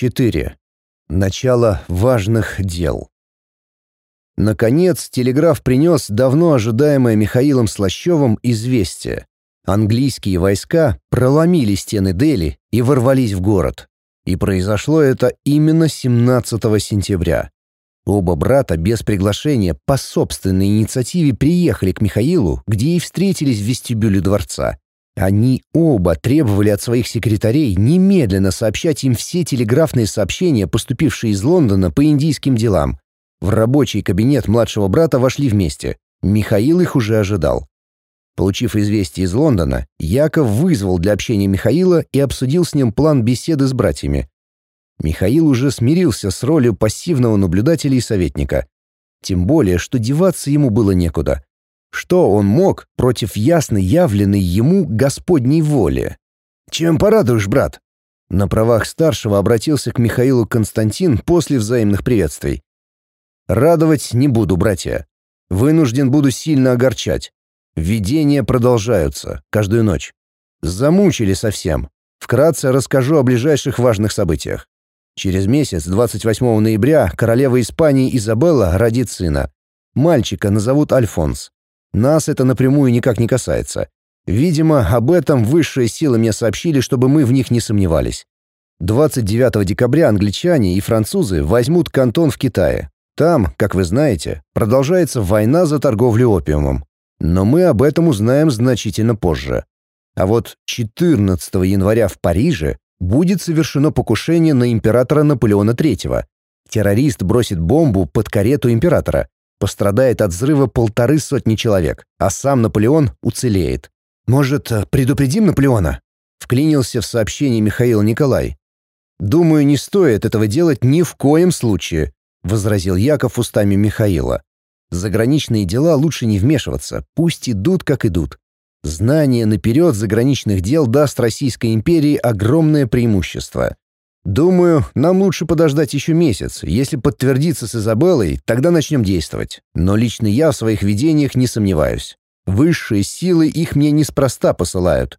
4. Начало важных дел. Наконец, телеграф принес давно ожидаемое Михаилом Слащевым известие. Английские войска проломили стены Дели и ворвались в город. И произошло это именно 17 сентября. Оба брата без приглашения по собственной инициативе приехали к Михаилу, где и встретились в вестибюле дворца. Они оба требовали от своих секретарей немедленно сообщать им все телеграфные сообщения, поступившие из Лондона по индийским делам. В рабочий кабинет младшего брата вошли вместе. Михаил их уже ожидал. Получив известие из Лондона, Яков вызвал для общения Михаила и обсудил с ним план беседы с братьями. Михаил уже смирился с ролью пассивного наблюдателя и советника. Тем более, что деваться ему было некуда. Что он мог против ясно явленной ему Господней воли? «Чем порадуешь, брат?» На правах старшего обратился к Михаилу Константин после взаимных приветствий. «Радовать не буду, братья. Вынужден буду сильно огорчать. Видения продолжаются, каждую ночь. Замучили совсем. Вкратце расскажу о ближайших важных событиях. Через месяц, 28 ноября, королева Испании Изабелла родит сына. Мальчика назовут Альфонс. Нас это напрямую никак не касается. Видимо, об этом высшие силы мне сообщили, чтобы мы в них не сомневались. 29 декабря англичане и французы возьмут кантон в Китае. Там, как вы знаете, продолжается война за торговлю опиумом. Но мы об этом узнаем значительно позже. А вот 14 января в Париже будет совершено покушение на императора Наполеона III. Террорист бросит бомбу под карету императора. Пострадает от взрыва полторы сотни человек, а сам Наполеон уцелеет. «Может, предупредим Наполеона?» — вклинился в сообщение Михаил Николай. «Думаю, не стоит этого делать ни в коем случае», — возразил Яков устами Михаила. «Заграничные дела лучше не вмешиваться, пусть идут, как идут. Знание наперед заграничных дел даст Российской империи огромное преимущество. Думаю, нам лучше подождать еще месяц. Если подтвердится с Изабеллой, тогда начнем действовать. Но лично я в своих видениях не сомневаюсь. Высшие силы их мне неспроста посылают.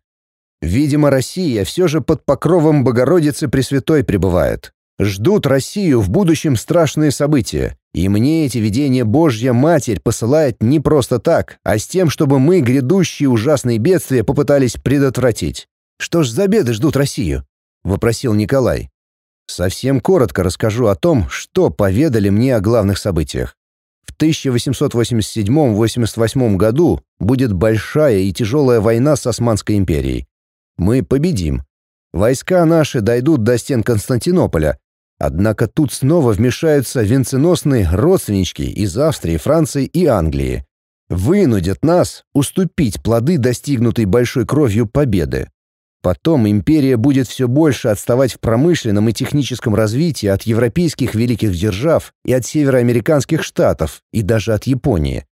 Видимо, Россия все же под покровом Богородицы Пресвятой пребывает. Ждут Россию в будущем страшные события. И мне эти видения Божья Матерь посылает не просто так, а с тем, чтобы мы грядущие ужасные бедствия попытались предотвратить. Что ж за беды ждут Россию? — вопросил Николай. «Совсем коротко расскажу о том, что поведали мне о главных событиях. В 1887-88 году будет большая и тяжелая война с Османской империей. Мы победим. Войска наши дойдут до стен Константинополя. Однако тут снова вмешаются венценосные родственнички из Австрии, Франции и Англии. Вынудят нас уступить плоды достигнутой большой кровью победы. Потом империя будет все больше отставать в промышленном и техническом развитии от европейских великих держав и от североамериканских штатов, и даже от Японии.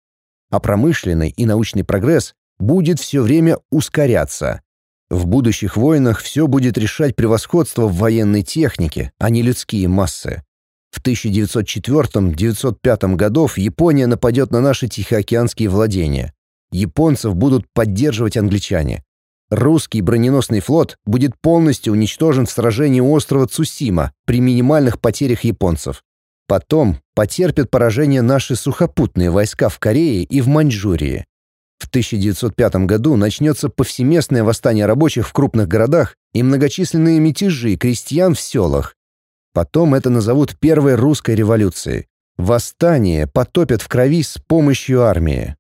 А промышленный и научный прогресс будет все время ускоряться. В будущих войнах все будет решать превосходство в военной технике, а не людские массы. В 1904-1905 годов Япония нападет на наши тихоокеанские владения. Японцев будут поддерживать англичане. Русский броненосный флот будет полностью уничтожен в сражении острова Цусима при минимальных потерях японцев. Потом потерпят поражение наши сухопутные войска в Корее и в Маньчжурии. В 1905 году начнется повсеместное восстание рабочих в крупных городах и многочисленные мятежи крестьян в селах. Потом это назовут Первой русской революцией. Восстание потопят в крови с помощью армии.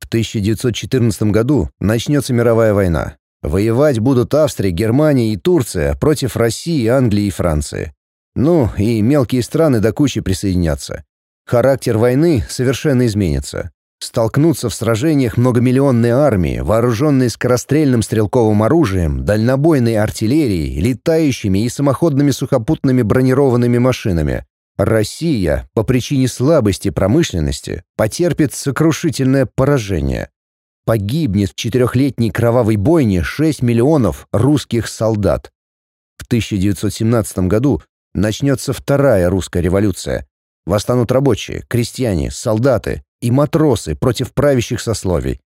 В 1914 году начнется мировая война. Воевать будут Австрия, Германия и Турция против России, Англии и Франции. Ну, и мелкие страны до кучи присоединятся. Характер войны совершенно изменится. Столкнутся в сражениях многомиллионные армии, вооруженные скорострельным стрелковым оружием, дальнобойной артиллерией, летающими и самоходными сухопутными бронированными машинами. Россия, по причине слабости промышленности, потерпит сокрушительное поражение погибнет в четырехлетней кровавой бойне 6 миллионов русских солдат. В 1917 году начнется вторая русская революция. Восстанут рабочие, крестьяне, солдаты и матросы против правящих сословий.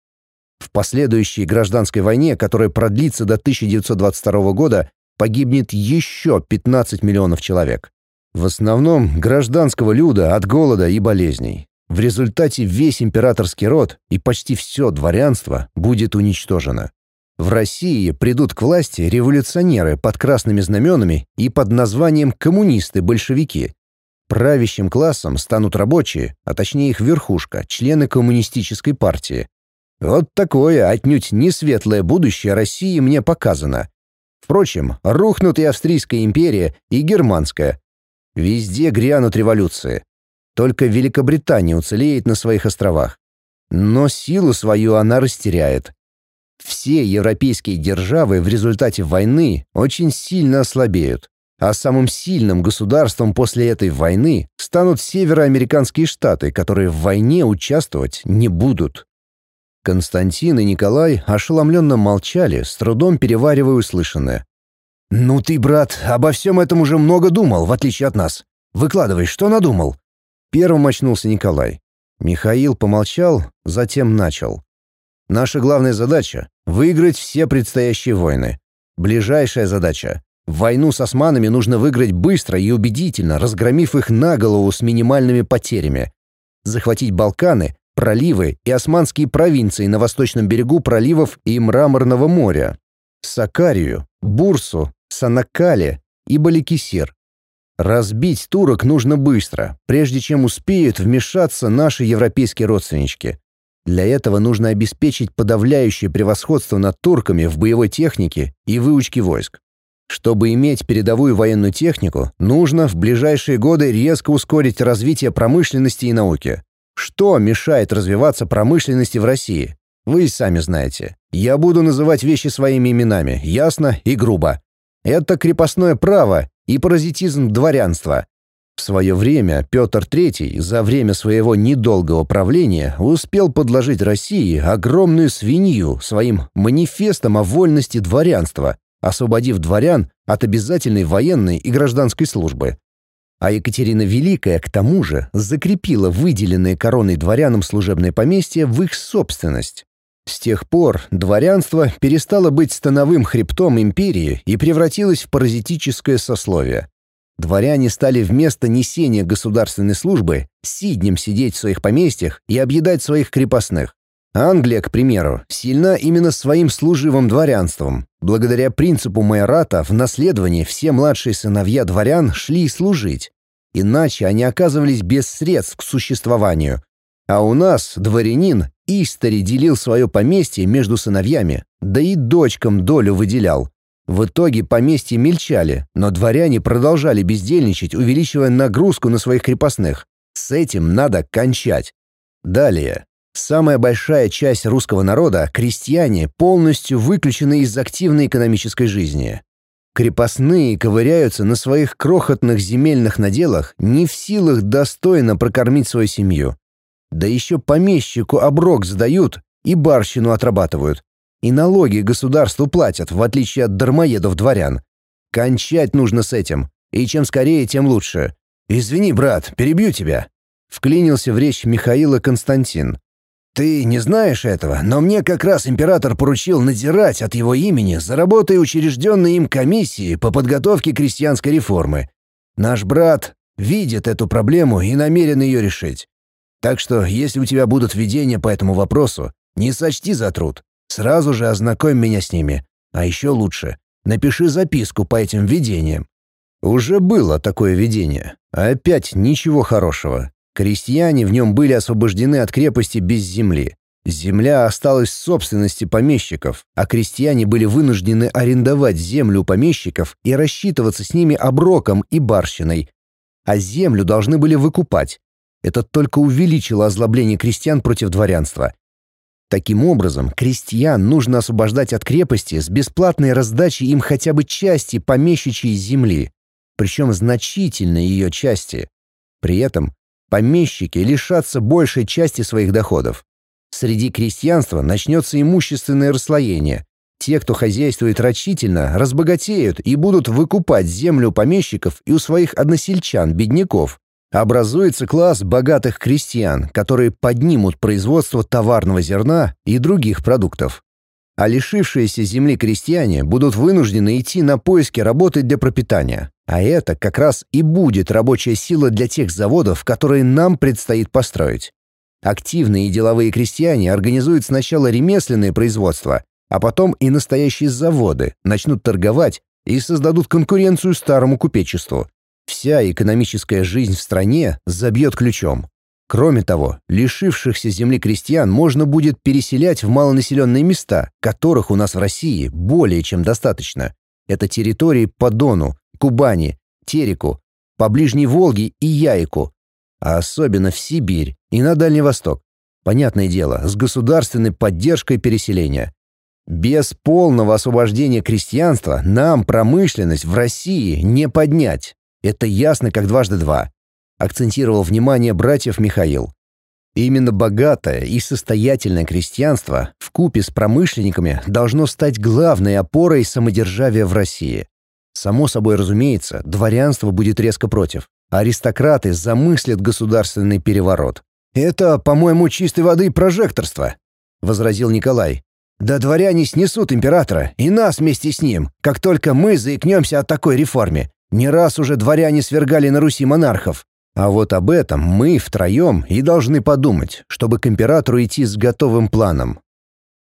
В последующей гражданской войне, которая продлится до 1922 года, погибнет еще 15 миллионов человек. В основном гражданского люда от голода и болезней. В результате весь императорский род и почти все дворянство будет уничтожено. В России придут к власти революционеры под красными знаменами и под названием коммунисты-большевики. Правящим классом станут рабочие, а точнее их верхушка, члены коммунистической партии. Вот такое отнюдь не светлое будущее России мне показано. Впрочем, рухнут и Австрийская империя, и Германская. Везде грянут революции. Только Великобритания уцелеет на своих островах. Но силу свою она растеряет. Все европейские державы в результате войны очень сильно ослабеют, а самым сильным государством после этой войны станут североамериканские штаты, которые в войне участвовать не будут. Константин и Николай ошеломленно молчали, с трудом переваривая услышанное. «Ну ты, брат, обо всем этом уже много думал, в отличие от нас. Выкладывай, что надумал?» Первым очнулся Николай. Михаил помолчал, затем начал. Наша главная задача — выиграть все предстоящие войны. Ближайшая задача — войну с османами нужно выиграть быстро и убедительно, разгромив их на голову с минимальными потерями. Захватить Балканы, проливы и османские провинции на восточном берегу проливов и Мраморного моря. Сакарию, Бурсу, Санакале и Баликисир. Разбить турок нужно быстро, прежде чем успеют вмешаться наши европейские родственнички. Для этого нужно обеспечить подавляющее превосходство над турками в боевой технике и выучке войск. Чтобы иметь передовую военную технику, нужно в ближайшие годы резко ускорить развитие промышленности и науки. Что мешает развиваться промышленности в России? Вы и сами знаете. Я буду называть вещи своими именами, ясно и грубо. Это крепостное право и паразитизм дворянства. В свое время Петр III за время своего недолгого правления успел подложить России огромную свинью своим манифестом о вольности дворянства, освободив дворян от обязательной военной и гражданской службы. А Екатерина Великая, к тому же, закрепила выделенные короной дворянам служебное поместье в их собственность. С тех пор дворянство перестало быть становым хребтом империи и превратилось в паразитическое сословие. Дворяне стали вместо несения государственной службы сиднем сидеть в своих поместьях и объедать своих крепостных. Англия, к примеру, сильна именно своим служивым дворянством. Благодаря принципу майората в наследовании все младшие сыновья дворян шли служить. Иначе они оказывались без средств к существованию. А у нас дворянин истори делил свое поместье между сыновьями, да и дочкам долю выделял. В итоге поместья мельчали, но дворяне продолжали бездельничать, увеличивая нагрузку на своих крепостных. С этим надо кончать. Далее. Самая большая часть русского народа, крестьяне, полностью выключены из активной экономической жизни. Крепостные ковыряются на своих крохотных земельных наделах, не в силах достойно прокормить свою семью. Да еще помещику оброк сдают и барщину отрабатывают. И налоги государству платят, в отличие от дармоедов-дворян. Кончать нужно с этим. И чем скорее, тем лучше. Извини, брат, перебью тебя. Вклинился в речь Михаила Константин. Ты не знаешь этого, но мне как раз император поручил надзирать от его имени за работой учрежденной им комиссии по подготовке крестьянской реформы. Наш брат видит эту проблему и намерен ее решить. Так что, если у тебя будут видения по этому вопросу, не сочти за труд. Сразу же ознакомь меня с ними. А еще лучше, напиши записку по этим видениям. Уже было такое видение. А опять ничего хорошего. Крестьяне в нем были освобождены от крепости без земли. Земля осталась в собственности помещиков, а крестьяне были вынуждены арендовать землю помещиков и рассчитываться с ними оброком и барщиной. А землю должны были выкупать. Это только увеличило озлобление крестьян против дворянства. Таким образом, крестьян нужно освобождать от крепости с бесплатной раздачей им хотя бы части помещичьей земли, причем значительной ее части. При этом помещики лишатся большей части своих доходов. Среди крестьянства начнется имущественное расслоение. Те, кто хозяйствует рачительно, разбогатеют и будут выкупать землю помещиков и у своих односельчан, бедняков, Образуется класс богатых крестьян, которые поднимут производство товарного зерна и других продуктов. а лишившиеся земли крестьяне будут вынуждены идти на поиски работы для пропитания. А это как раз и будет рабочая сила для тех заводов, которые нам предстоит построить. Активные деловые крестьяне организуют сначала ремесленное производство, а потом и настоящие заводы, начнут торговать и создадут конкуренцию старому купечеству. Вся экономическая жизнь в стране забьет ключом. Кроме того, лишившихся земли крестьян можно будет переселять в малонаселенные места, которых у нас в России более чем достаточно. Это территории по Дону, Кубани, Тереку, по ближней Волге и Яйку, а особенно в Сибирь и на Дальний Восток. Понятное дело, с государственной поддержкой переселения. Без полного освобождения крестьянства нам промышленность в России не поднять. Это ясно как дважды два акцентировал внимание братьев Михаил. Именно богатое и состоятельное крестьянство в купе с промышленниками должно стать главной опорой самодержавия в России. Само собой разумеется, дворянство будет резко против. Аристократы замыслят государственный переворот. «Это, по-моему, чистой воды прожекторство», — возразил Николай. «Да дворяне снесут императора, и нас вместе с ним, как только мы заикнемся о такой реформе. Не раз уже дворяне свергали на Руси монархов. А вот об этом мы втроем и должны подумать, чтобы к императору идти с готовым планом.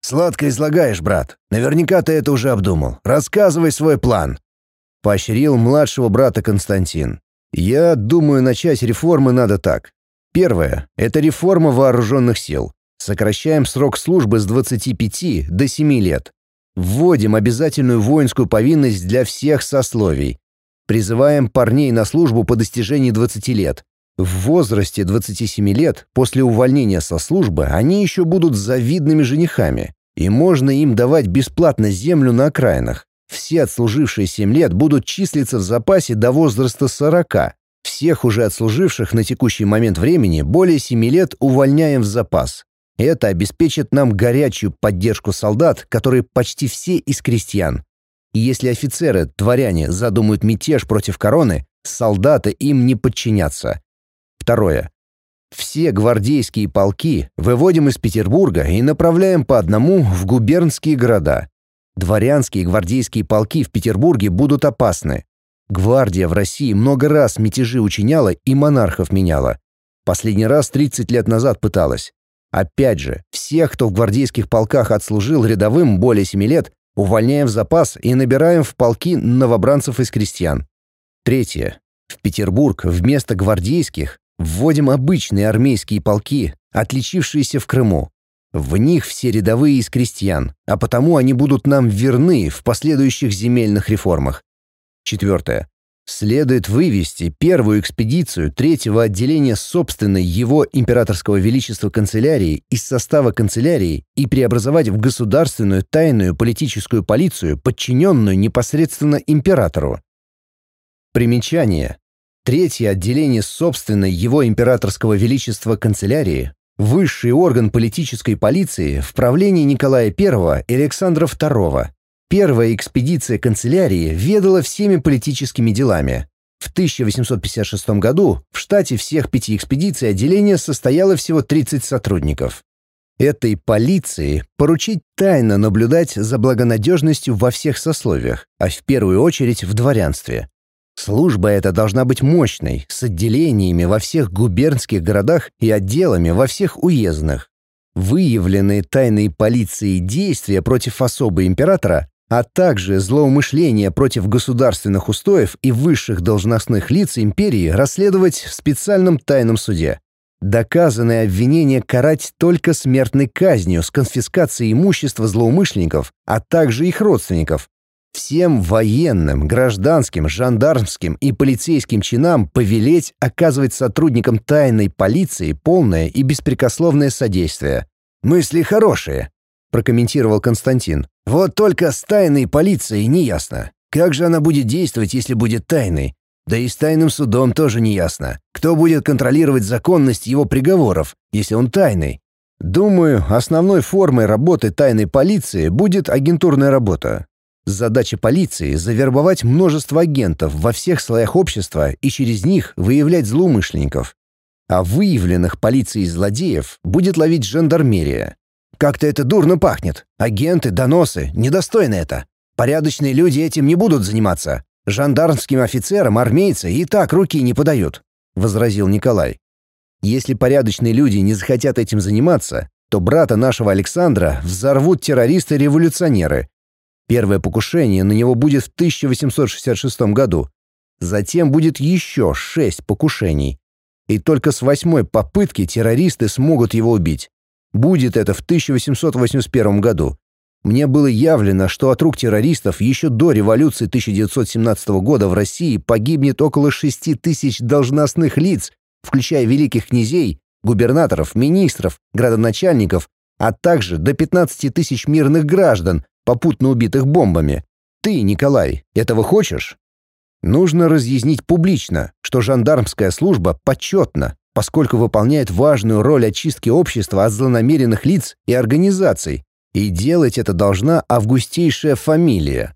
«Сладко излагаешь, брат. Наверняка ты это уже обдумал. Рассказывай свой план», — поощрил младшего брата Константин. «Я думаю, начать реформы надо так. Первое — это реформа вооруженных сил. Сокращаем срок службы с 25 до 7 лет. Вводим обязательную воинскую повинность для всех сословий. Призываем парней на службу по достижении 20 лет. В возрасте 27 лет, после увольнения со службы, они еще будут завидными женихами, и можно им давать бесплатно землю на окраинах. Все отслужившие 7 лет будут числиться в запасе до возраста 40. Всех уже отслуживших на текущий момент времени более 7 лет увольняем в запас. Это обеспечит нам горячую поддержку солдат, которые почти все из крестьян. И если офицеры, дворяне, задумают мятеж против короны, солдаты им не подчинятся. Второе. Все гвардейские полки выводим из Петербурга и направляем по одному в губернские города. Дворянские гвардейские полки в Петербурге будут опасны. Гвардия в России много раз мятежи учиняла и монархов меняла. Последний раз 30 лет назад пыталась. Опять же, всех, кто в гвардейских полках отслужил рядовым более 7 лет, Увольняем в запас и набираем в полки новобранцев из крестьян. Третье. В Петербург вместо гвардейских вводим обычные армейские полки, отличившиеся в Крыму. В них все рядовые из крестьян, а потому они будут нам верны в последующих земельных реформах. Четвертое. Следует вывести первую экспедицию третьего отделения собственной его императорского величества канцелярии из состава канцелярии и преобразовать в государственную тайную политическую полицию, подчиненную непосредственно императору. Примечание. Третье отделение собственной его императорского величества канцелярии высший орган политической полиции в правлении Николая I и Александра II, Первая экспедиция канцелярии ведала всеми политическими делами. В 1856 году в штате всех пяти экспедиций отделения состояло всего 30 сотрудников. Этой полиции поручить тайно наблюдать за благонадежностью во всех сословиях, а в первую очередь в дворянстве. Служба эта должна быть мощной, с отделениями во всех губернских городах и отделами во всех уездных. Выявленные тайной полицией действия против особы императора а также злоумышления против государственных устоев и высших должностных лиц империи расследовать в специальном тайном суде. Доказанные обвинения карать только смертной казнью с конфискацией имущества злоумышленников, а также их родственников. Всем военным, гражданским, жандармским и полицейским чинам повелеть оказывать сотрудникам тайной полиции полное и беспрекословное содействие. Мысли хорошие, прокомментировал Константин. Вот только с тайной полицией неясно. Как же она будет действовать, если будет тайной? Да и с тайным судом тоже неясно. Кто будет контролировать законность его приговоров, если он тайный? Думаю, основной формой работы тайной полиции будет агентурная работа. Задача полиции — завербовать множество агентов во всех слоях общества и через них выявлять злоумышленников. А выявленных полицией злодеев будет ловить жандармерия. Как-то это дурно пахнет. Агенты, доносы, недостойно это. Порядочные люди этим не будут заниматься. Жандармским офицерам армейцы и так руки не подают», — возразил Николай. «Если порядочные люди не захотят этим заниматься, то брата нашего Александра взорвут террористы-революционеры. Первое покушение на него будет в 1866 году. Затем будет еще шесть покушений. И только с восьмой попытки террористы смогут его убить. Будет это в 1881 году. Мне было явлено, что от рук террористов еще до революции 1917 года в России погибнет около 6 тысяч должностных лиц, включая великих князей, губернаторов, министров, градоначальников, а также до 15 тысяч мирных граждан, попутно убитых бомбами. Ты, Николай, этого хочешь? Нужно разъяснить публично, что жандармская служба почетна, поскольку выполняет важную роль очистки общества от злонамеренных лиц и организаций, и делать это должна августейшая фамилия.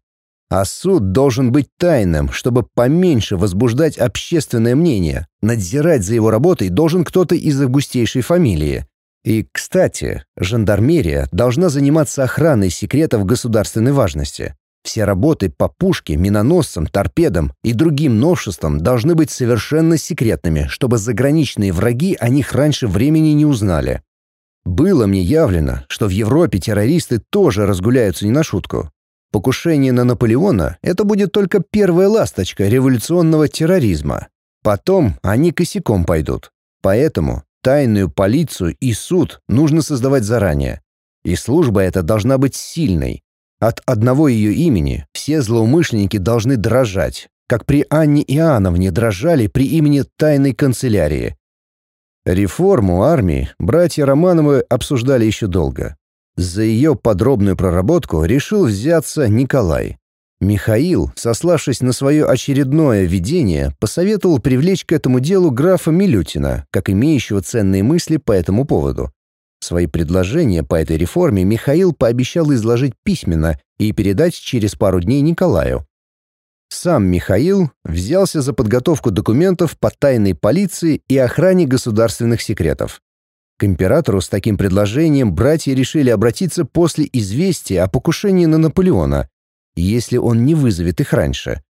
А суд должен быть тайным, чтобы поменьше возбуждать общественное мнение. Надзирать за его работой должен кто-то из августейшей фамилии. И, кстати, жандармерия должна заниматься охраной секретов государственной важности. Все работы по пушке, миноносцам, торпедам и другим новшествам должны быть совершенно секретными, чтобы заграничные враги о них раньше времени не узнали. Было мне явлено, что в Европе террористы тоже разгуляются не на шутку. Покушение на Наполеона — это будет только первая ласточка революционного терроризма. Потом они косяком пойдут. Поэтому тайную полицию и суд нужно создавать заранее. И служба эта должна быть сильной. От одного ее имени все злоумышленники должны дрожать, как при Анне Иоанновне дрожали при имени тайной канцелярии. Реформу армии братья Романовы обсуждали еще долго. За ее подробную проработку решил взяться Николай. Михаил, сославшись на свое очередное видение, посоветовал привлечь к этому делу графа Милютина, как имеющего ценные мысли по этому поводу. Свои предложения по этой реформе Михаил пообещал изложить письменно и передать через пару дней Николаю. Сам Михаил взялся за подготовку документов по тайной полиции и охране государственных секретов. К императору с таким предложением братья решили обратиться после известия о покушении на Наполеона, если он не вызовет их раньше.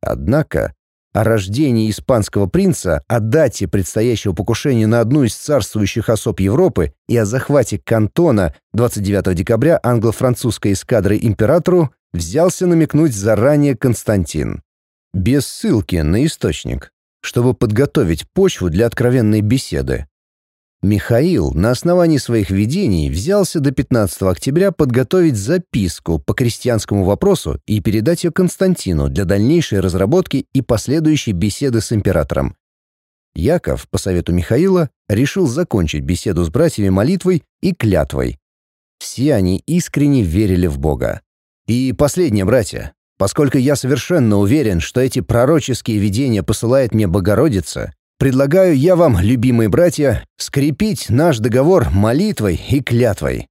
Однако о рождении испанского принца, о дате предстоящего покушения на одну из царствующих особ Европы и о захвате Кантона 29 декабря англо-французской эскадрой императору взялся намекнуть заранее Константин. Без ссылки на источник, чтобы подготовить почву для откровенной беседы. Михаил на основании своих видений взялся до 15 октября подготовить записку по крестьянскому вопросу и передать ее Константину для дальнейшей разработки и последующей беседы с императором. Яков, по совету Михаила, решил закончить беседу с братьями молитвой и клятвой. Все они искренне верили в Бога. И последнее, братья. Поскольку я совершенно уверен, что эти пророческие видения посылает мне Богородица, Предлагаю я вам, любимые братья, скрепить наш договор молитвой и клятвой».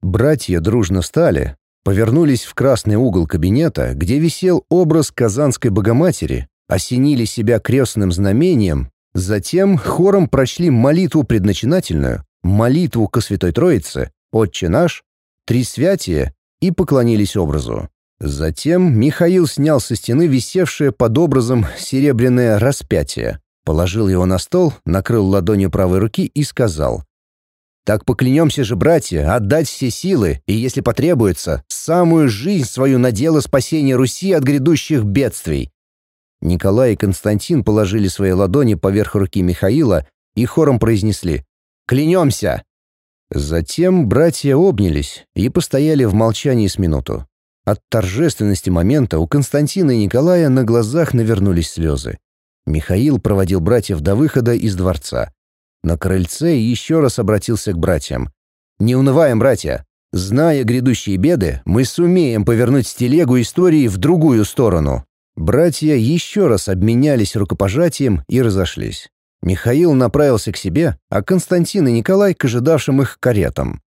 Братья дружно стали, повернулись в красный угол кабинета, где висел образ Казанской Богоматери, осенили себя крестным знамением, затем хором прочли молитву предначинательную, молитву ко Святой Троице, Отче наш, Трисвятие и поклонились образу. Затем Михаил снял со стены висевшее под образом серебряное распятие, Положил его на стол, накрыл ладонью правой руки и сказал. «Так поклянемся же, братья, отдать все силы, и, если потребуется, самую жизнь свою на дело спасения Руси от грядущих бедствий». Николай и Константин положили свои ладони поверх руки Михаила и хором произнесли «Клянемся!». Затем братья обнялись и постояли в молчании с минуту. От торжественности момента у Константина и Николая на глазах навернулись слезы. Михаил проводил братьев до выхода из дворца. На крыльце еще раз обратился к братьям. «Не унываем, братья. Зная грядущие беды, мы сумеем повернуть телегу истории в другую сторону». Братья еще раз обменялись рукопожатием и разошлись. Михаил направился к себе, а Константин и Николай к ожидавшим их каретам.